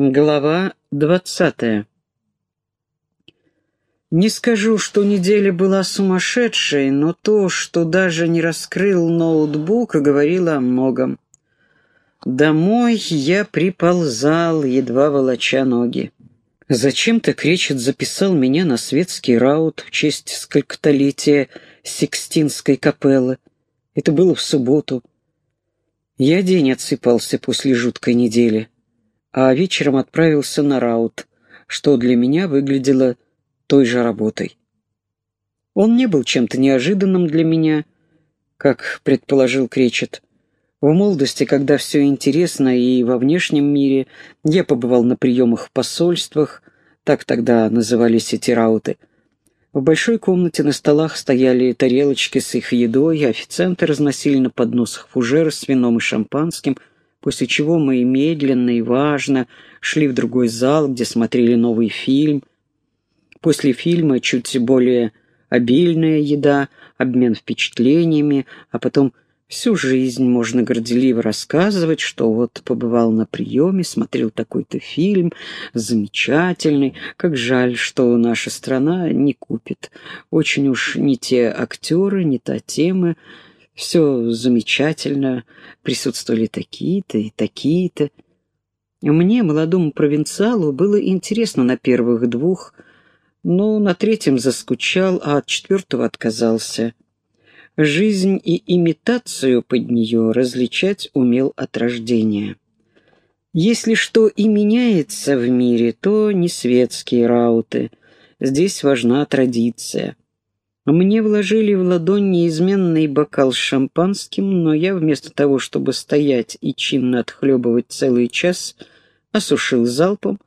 Глава двадцатая Не скажу, что неделя была сумасшедшей, но то, что даже не раскрыл ноутбук, говорило о многом. Домой я приползал, едва волоча ноги. Зачем-то Кречет записал меня на светский раут в честь сколькотолетия Сикстинской капеллы. Это было в субботу. Я день отсыпался после жуткой недели а вечером отправился на раут, что для меня выглядело той же работой. Он не был чем-то неожиданным для меня, как предположил Кречет. В молодости, когда все интересно и во внешнем мире, я побывал на приемах в посольствах, так тогда назывались эти рауты. В большой комнате на столах стояли тарелочки с их едой, официанты разносили на подносах фужеры с вином и шампанским – после чего мы медленно и важно шли в другой зал, где смотрели новый фильм. После фильма чуть более обильная еда, обмен впечатлениями, а потом всю жизнь можно горделиво рассказывать, что вот побывал на приеме, смотрел такой-то фильм, замечательный, как жаль, что наша страна не купит. Очень уж не те актеры, не та тема, все замечательно, присутствовали такие-то и такие-то. Мне, молодому провинциалу, было интересно на первых двух, но на третьем заскучал, а от четвертого отказался. Жизнь и имитацию под нее различать умел от рождения. Если что и меняется в мире, то не светские рауты. Здесь важна традиция. Мне вложили в ладонь неизменный бокал с шампанским, но я вместо того, чтобы стоять и чинно отхлебывать целый час, осушил залпом,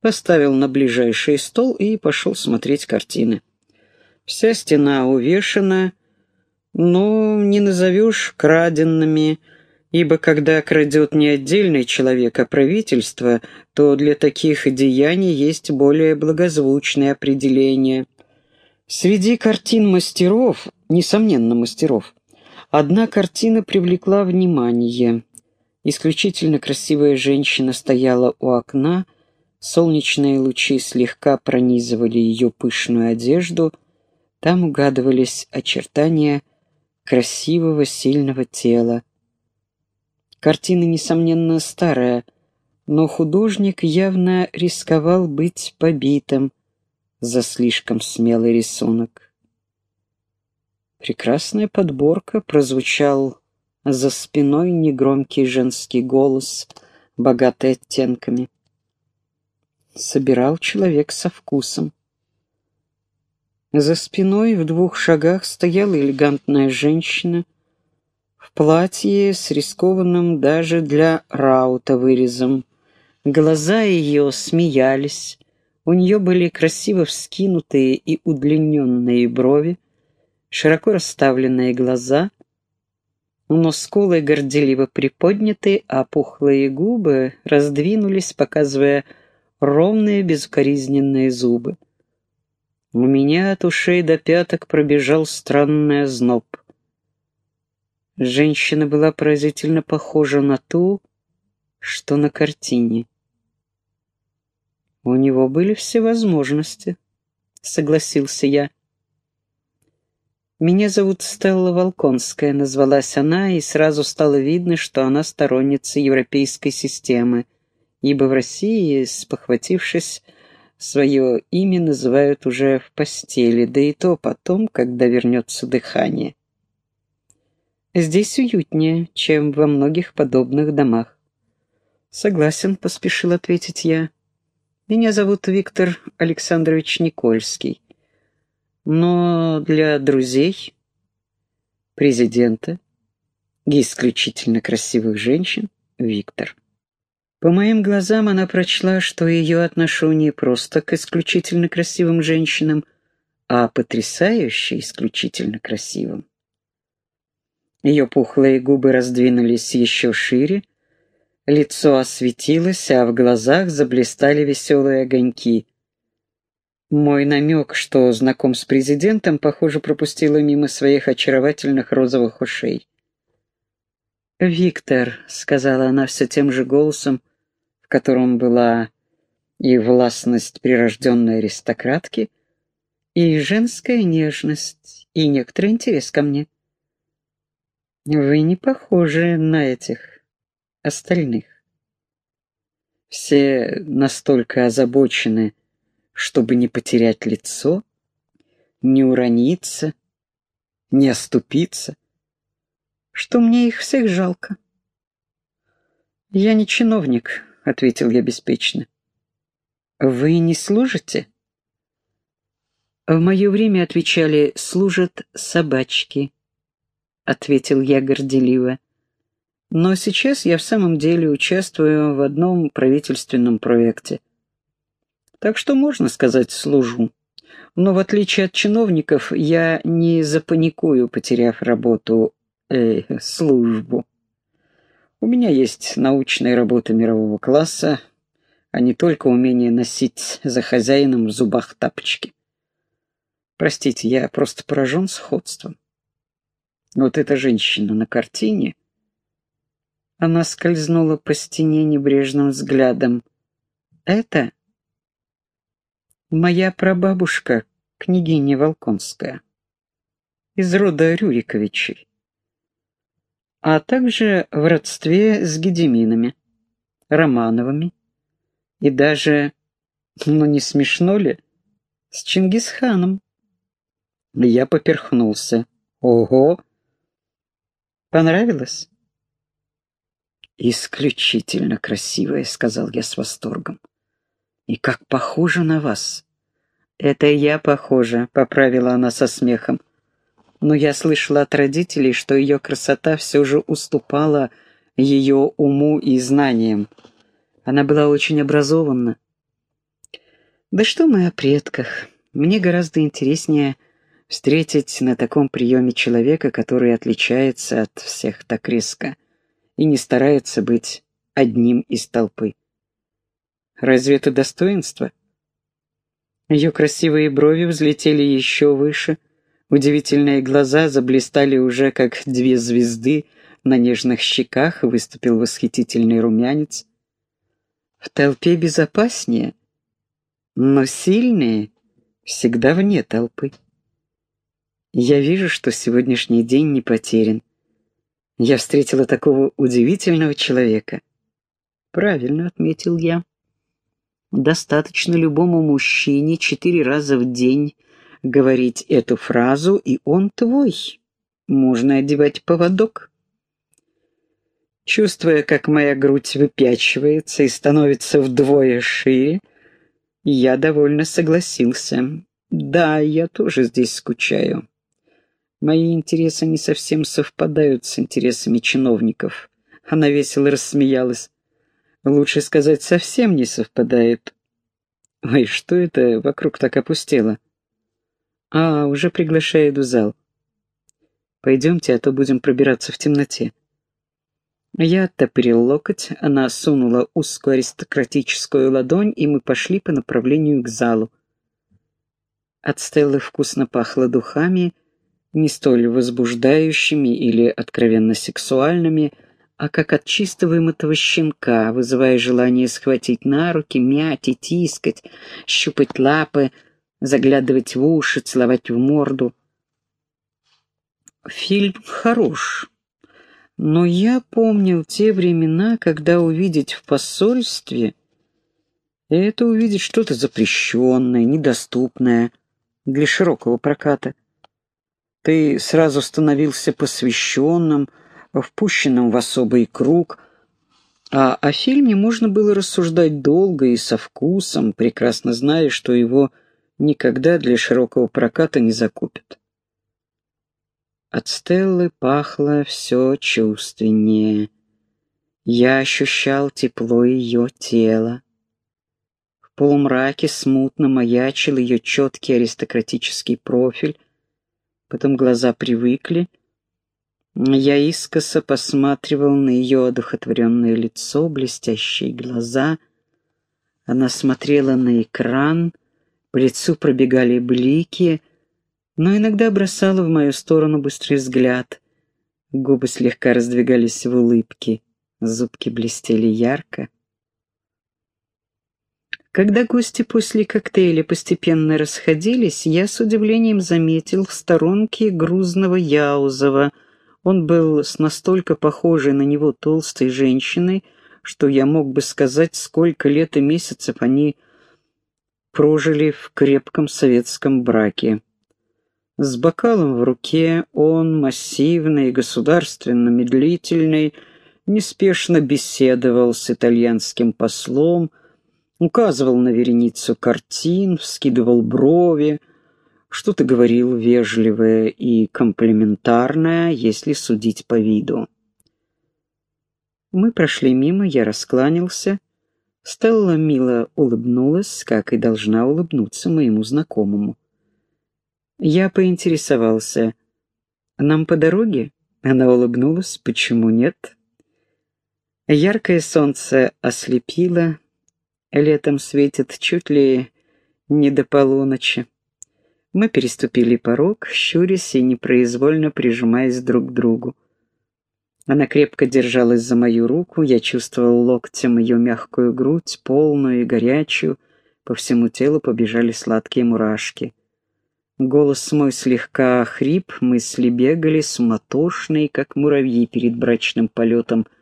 поставил на ближайший стол и пошел смотреть картины. Вся стена увешана, но не назовешь краденными, ибо когда крадет не отдельный человек, а правительство, то для таких деяний есть более благозвучное определение — Среди картин мастеров, несомненно мастеров, одна картина привлекла внимание. Исключительно красивая женщина стояла у окна, солнечные лучи слегка пронизывали ее пышную одежду, там угадывались очертания красивого сильного тела. Картина, несомненно, старая, но художник явно рисковал быть побитым, за слишком смелый рисунок. Прекрасная подборка прозвучал за спиной негромкий женский голос, богатый оттенками. Собирал человек со вкусом. За спиной в двух шагах стояла элегантная женщина в платье с рискованным даже для раута вырезом. Глаза ее смеялись, у нее были красиво вскинутые и удлиненные брови, широко расставленные глаза, но скулы горделиво приподняты, а пухлые губы раздвинулись, показывая ровные безукоризненные зубы. У меня от ушей до пяток пробежал странный озноб. Женщина была поразительно похожа на ту, что на картине. У него были все возможности, согласился я. «Меня зовут Стелла Волконская», — назвалась она, и сразу стало видно, что она сторонница европейской системы, ибо в России, спохватившись, свое имя называют уже в постели, да и то потом, когда вернется дыхание. Здесь уютнее, чем во многих подобных домах. «Согласен», — поспешил ответить я. Меня зовут Виктор Александрович Никольский. Но для друзей, президента и исключительно красивых женщин Виктор. По моим глазам она прочла, что ее отношу не просто к исключительно красивым женщинам, а потрясающе исключительно красивым. Ее пухлые губы раздвинулись еще шире, Лицо осветилось, а в глазах заблистали веселые огоньки. Мой намек, что знаком с президентом, похоже, пропустила мимо своих очаровательных розовых ушей. «Виктор», — сказала она все тем же голосом, в котором была и властность прирожденной аристократки, и женская нежность, и некоторый интерес ко мне. Вы не похожи на этих остальных. Все настолько озабочены, чтобы не потерять лицо, не урониться, не оступиться, что мне их всех жалко. «Я не чиновник», — ответил я беспечно. «Вы не служите?» «В мое время отвечали, служат собачки», — ответил я горделиво. «Но сейчас я в самом деле участвую в одном правительственном проекте. Так что можно сказать, служу. Но в отличие от чиновников, я не запаникую, потеряв работу, э, службу. У меня есть научные работы мирового класса, а не только умение носить за хозяином в зубах тапочки. Простите, я просто поражен сходством. Вот эта женщина на картине... Она скользнула по стене небрежным взглядом. «Это моя прабабушка, княгиня Волконская, из рода Рюриковичей а также в родстве с Гедеминами, Романовыми и даже, ну не смешно ли, с Чингисханом. Я поперхнулся. Ого! Понравилось? «Исключительно красивая», — сказал я с восторгом. «И как похоже на вас!» «Это я похожа», — поправила она со смехом но я слышала от родителей, что ее красота все же уступала ее уму и знаниям. Она была очень образована. Да что мы о предках? Мне гораздо интереснее встретить на таком приеме человека, который отличается от всех так резко и не старается быть одним из толпы. Разве это достоинство? Ее красивые брови взлетели еще выше — Удивительные глаза заблистали уже, как две звезды, на нежных щеках выступил восхитительный румянец. В толпе безопаснее, но сильные всегда вне толпы. Я вижу, что сегодняшний день не потерян. Я встретила такого удивительного человека. Правильно отметил я. Достаточно любому мужчине четыре раза в день говорить эту фразу, и он твой. Можно одевать поводок. Чувствуя, как моя грудь выпячивается и становится вдвое шире, я довольно согласился. Да, я тоже здесь скучаю. Мои интересы не совсем совпадают с интересами чиновников. Она весело рассмеялась. Лучше сказать, совсем не совпадает. Ой, что это вокруг так опустело? «А, уже приглашают в зал. Пойдемте, а то будем пробираться в темноте». Я оттопырил локоть, она сунула узкую аристократическую ладонь, и мы пошли по направлению к залу. От Стеллы вкусно пахло духами, не столь возбуждающими или откровенно сексуальными, а как от чисто вымытого щенка, вызывая желание схватить на руки, мять и тискать, щупать лапы — заглядывать в уши, целовать в морду. Фильм хорош, но я помнил те времена, когда увидеть в посольстве — это увидеть что-то запрещенное, недоступное для широкого проката. Ты сразу становился посвященным, впущенным в особый круг — а о фильме можно было рассуждать долго и со вкусом, прекрасно зная, что его никогда для широкого проката не закупят. От Стеллы пахло все чувственнее. Я ощущал тепло ее тела. В полумраке смутно маячил ее четкий аристократический профиль, потом глаза привыкли. Я искоса посматривал на ее одухотворенное лицо, блестящие глаза. Она смотрела на экран — по лицу пробегали блики, но иногда бросала в мою сторону быстрый взгляд. Губы слегка раздвигались в улыбке, зубки блестели ярко. Когда гости после коктейля постепенно расходились, я с удивлением заметил в сторонке грузного Яузова. Он был с настолько похожей на него толстой женщиной, что я мог бы сказать, сколько лет и месяцев они прожили в крепком советском браке. С бокалом в руке он, массивный, государственно медлительный, неспешно беседовал с итальянским послом, указывал на вереницу картин, вскидывал брови, что-то говорил вежливое и комплиментарное, если судить по виду. Мы прошли мимо, я раскланялся. Стелла мило улыбнулась, как и должна улыбнуться моему знакомому. Я поинтересовался, «Нам по дороге?» Она улыбнулась, «Почему нет?» Яркое солнце ослепило, летом светит чуть ли не до полуночи. Мы переступили порог, щурясь и непроизвольно прижимаясь друг к другу. Она крепко держалась за мою руку, я чувствовал локтем ее мягкую грудь, полную и горячую, по всему телу побежали сладкие мурашки. Голос мой слегка хрип, мысли бегали, суматошные, как муравьи перед брачным полетом —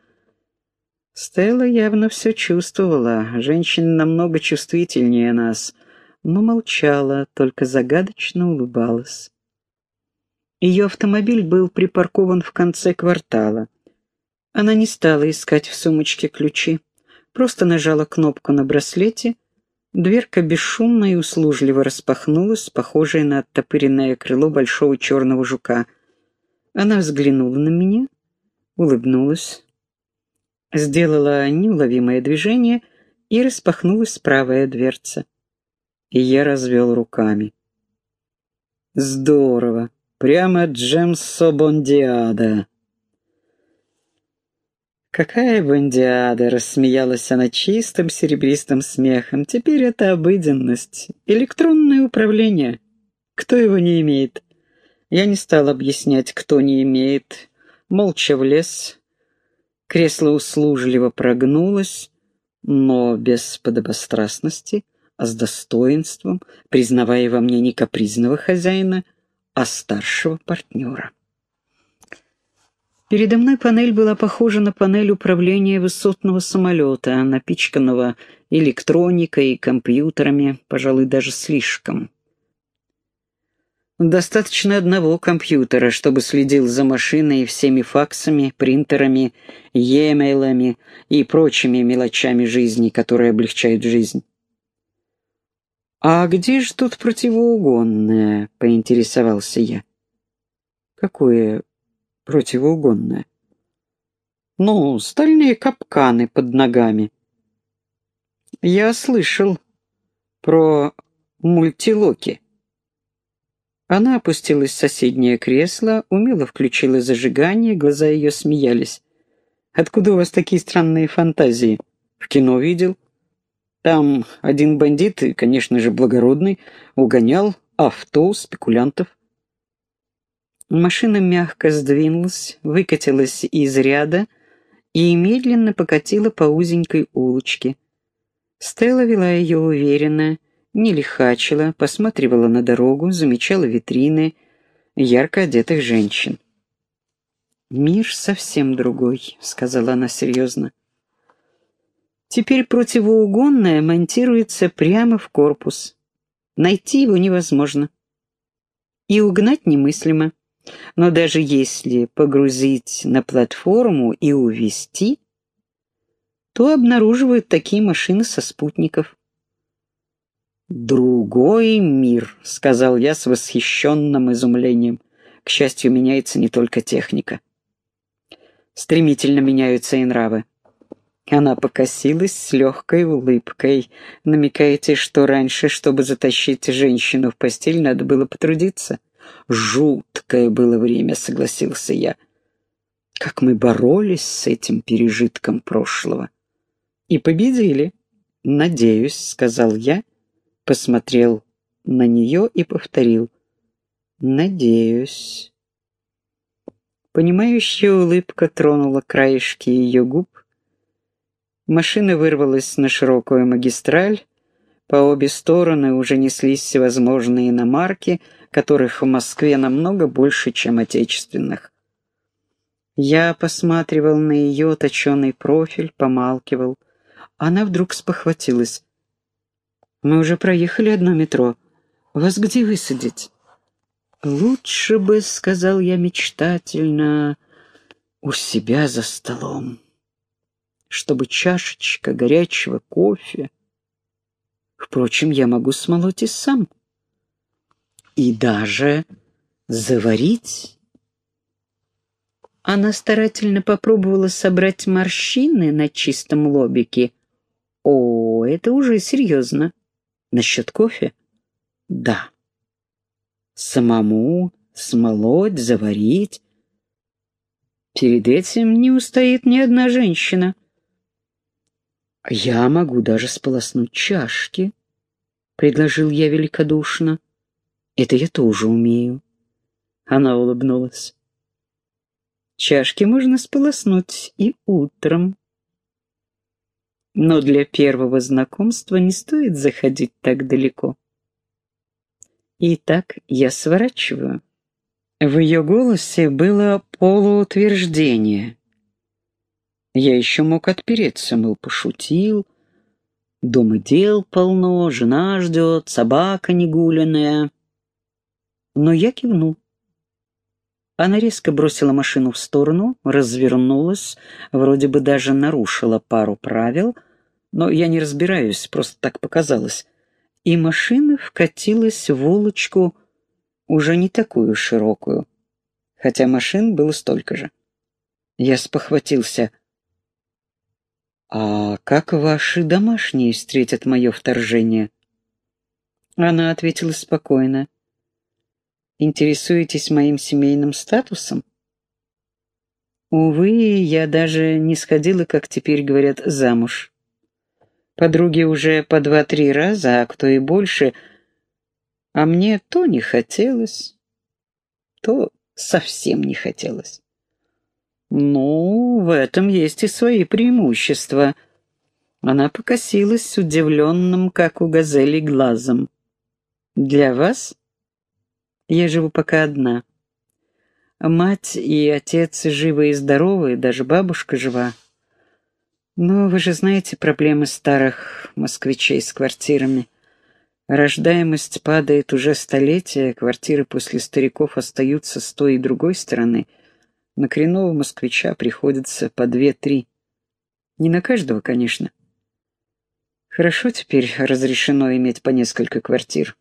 Стелла явно все чувствовала, женщина намного чувствительнее нас, но молчала, только загадочно улыбалась. Ее автомобиль был припаркован в конце квартала. Она не стала искать в сумочке ключи, просто нажала кнопку на браслете, дверка бесшумно и услужливо распахнулась, похожая на оттопыренное крыло большого черного жука. Она взглянула на меня, улыбнулась, сделала неуловимое движение, и распахнулась правая дверца. И я развел руками. «Здорово! Прямо Джемсо Бондиада!» «Какая Бондиада!» — рассмеялась она чистым серебристым смехом. «Теперь это обыденность. Электронное управление. Кто его не имеет?» Я не стал объяснять, кто не имеет. Молча влез, Кресло услужливо прогнулось, но без подобострастности, а с достоинством, признавая во мне не капризного хозяина, а старшего партнера. Передо мной панель была похожа на панель управления высотного самолета, напичканного электроникой и компьютерами, пожалуй, даже слишком. Достаточно одного компьютера, чтобы следил за машиной и всеми факсами, принтерами, e-mailами и прочими мелочами жизни, которые облегчают жизнь. «А где же тут противоугонное?» — поинтересовался я. «Какое противоугонное?» «Ну, стальные капканы под ногами». «Я слышал про мультилоки». Она опустилась в соседнее кресло, умело включила зажигание, глаза ее смеялись. «Откуда у вас такие странные фантазии? В кино видел?» Там один бандит, и, конечно же, благородный, угонял авто спекулянтов. Машина мягко сдвинулась, выкатилась из ряда и медленно покатила по узенькой улочке. Стелла вела ее уверенно, не лихачила, посматривала на дорогу, замечала витрины, ярко одетых женщин. «Мир совсем другой», — сказала она серьезно. «Теперь противоугонное монтируется прямо в корпус. Найти его невозможно. И угнать немыслимо. Но даже если погрузить на платформу и увезти, то обнаруживают такие машины со спутников. «Другой мир», — сказал я с восхищенным изумлением. К счастью, меняется не только техника. Стремительно меняются и нравы. Она покосилась с легкой улыбкой. Намекаете, что раньше, чтобы затащить женщину в постель, надо было потрудиться? Жуткое было время, согласился я. Как мы боролись с этим пережитком прошлого. И победили. Надеюсь, сказал я, — посмотрел на нее и повторил «Надеюсь». Понимающая улыбка тронула краешки ее губ. Машина вырвалась на широкую магистраль, По обе стороны уже неслись всевозможные иномарки, которых в Москве намного больше, чем отечественных. Я посматривал на ее точеный профиль, помалкивал. Она вдруг спохватилась. «Мы уже проехали одно метро. Вас где высадить?» «Лучше бы, — сказал я мечтательно, — у себя за столом, чтобы чашечка горячего кофе. Впрочем, я могу смолоть и сам. И даже заварить». Она старательно попробовала собрать морщины на чистом лобике. «О, это уже серьезно. Насчет кофе?» «Да» самому смолоть, заварить. Перед этим не устоит ни одна женщина. «Я могу даже сполоснуть чашки», — предложил я великодушно. «Это я тоже умею». Она улыбнулась. «Чашки можно сполоснуть и утром». Но для первого знакомства не стоит заходить так далеко. Итак, я сворачиваю. В ее голосе было полуутверждение. Я еще мог отпереться, мол, пошутил. Дома дел полно, жена ждет, собака негуленная. Но я кивнул. Она резко бросила машину в сторону, развернулась, вроде бы даже нарушила пару правил, но я не разбираюсь, просто так показалось и машина вкатилась в улочку, уже не такую широкую, хотя машин было столько же. Я спохватился. «А как ваши домашние встретят мое вторжение?» Она ответила спокойно. «Интересуетесь моим семейным статусом?» Увы, я даже не сходила, как теперь говорят, замуж. Подруги уже по два-три раза, а кто и больше. А мне то не хотелось, то совсем не хотелось. Ну, в этом есть и свои преимущества. Она покосилась с удивленным, как у газели, глазом. Для вас? Я живу пока одна. Мать и отец живы и здоровы, даже бабушка жива. Но вы же знаете проблемы старых москвичей с квартирами. Рождаемость падает уже столетия, квартиры после стариков остаются с той и другой стороны. На коренного москвича приходится по две-три. Не на каждого, конечно. Хорошо теперь разрешено иметь по несколько квартир.